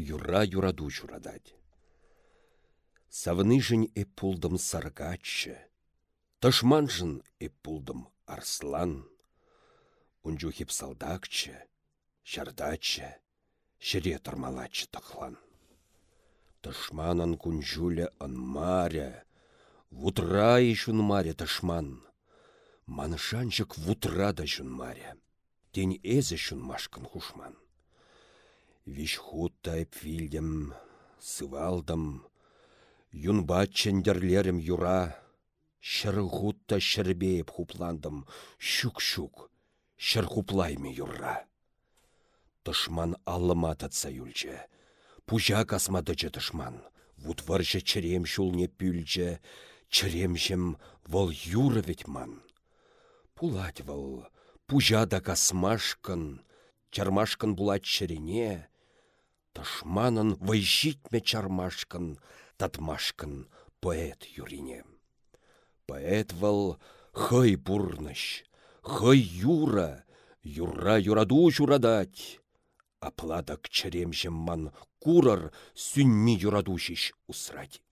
юра юраду журадать. Савныжын эп пулдым саргаччы, тышманжын эп пулдым арслан. Унжу хип салдакчы, шардаччы, шыре тұрмалачы тұқлан. Тышманын күнжулі ынмаря, вутра ишун маре тышман. Манышанчык вутра да маре. Тень эзі машкын хушман. Виш хутта эп вилдем, сывалдым, Юнба чендерлерім юра, Шыр хутта шырбейіп хупландым, Щук-щук, шыр хуплайме юра. Тышман аллыма татса юлче, Пужа касмадычы тышман, Вутваржы чырем шулне пүлче, Чыремшім вол юры ведь ман. Пулать вол, пужа да касмашкын, Чармашкын булать чырене, Тышманын вайжитме чармашкын, татмашкын поэт юрине. Поэт вăл хăй пурнăç, юра, юра юраду юрадать. Апладак черемшем ман курар сүнми юрадушиш усрать.